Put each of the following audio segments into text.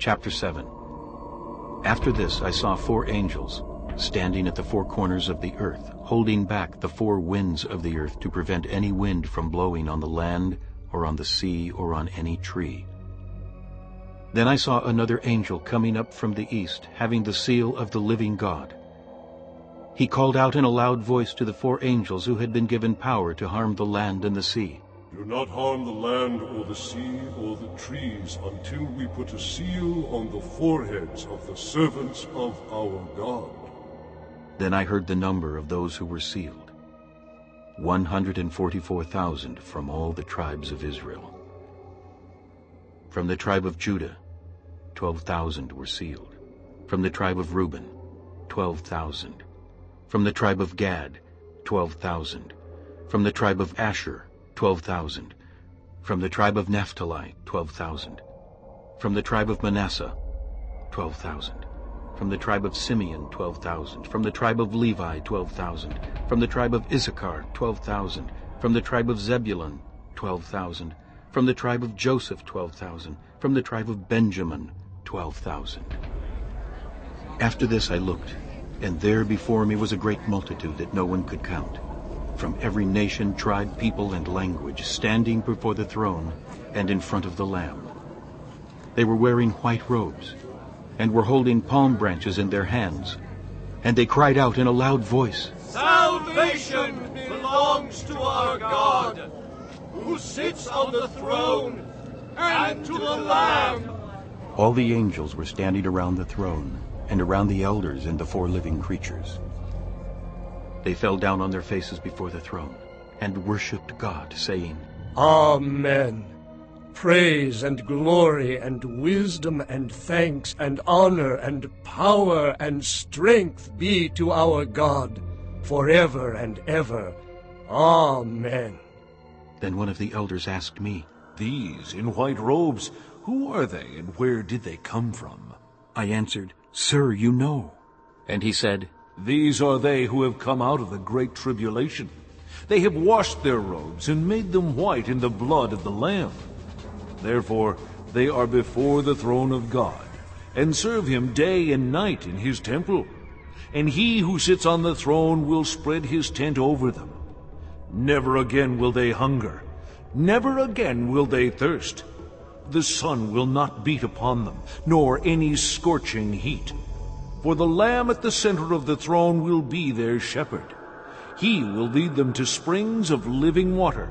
Chapter 7 After this I saw four angels, standing at the four corners of the earth, holding back the four winds of the earth to prevent any wind from blowing on the land or on the sea or on any tree. Then I saw another angel coming up from the east, having the seal of the living God. He called out in a loud voice to the four angels who had been given power to harm the land and the sea. Do not harm the land or the sea or the trees until we put a seal on the foreheads of the servants of our God. Then I heard the number of those who were sealed. 144,000 from all the tribes of Israel. From the tribe of Judah, 12,000 were sealed. From the tribe of Reuben, 12,000. From the tribe of Gad, 12,000. From the tribe of Asher, 12,000. From the tribe of Naphtali, 12,000. From the tribe of Manasseh, 12,000. From the tribe of Simeon, 12,000. From the tribe of Levi, 12,000. From the tribe of Issachar, 12,000. From the tribe of Zebulun, 12,000. From the tribe of Joseph, 12,000. From the tribe of Benjamin, 12,000. After this I looked, and there before me was a great multitude that no one could count from every nation, tribe, people, and language, standing before the throne and in front of the Lamb. They were wearing white robes, and were holding palm branches in their hands. And they cried out in a loud voice, Salvation belongs to our God, who sits on the throne, and to the Lamb. All the angels were standing around the throne, and around the elders and the four living creatures. They fell down on their faces before the throne and worshipped God, saying, Amen. Praise and glory and wisdom and thanks and honor and power and strength be to our God forever and ever. Amen. Then one of the elders asked me, These in white robes, who are they and where did they come from? I answered, Sir, you know. And he said, these are they who have come out of the great tribulation. They have washed their robes and made them white in the blood of the Lamb. Therefore they are before the throne of God, and serve him day and night in his temple. And he who sits on the throne will spread his tent over them. Never again will they hunger, never again will they thirst. The sun will not beat upon them, nor any scorching heat. For the Lamb at the center of the throne will be their shepherd. He will lead them to springs of living water,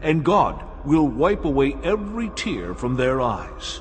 and God will wipe away every tear from their eyes.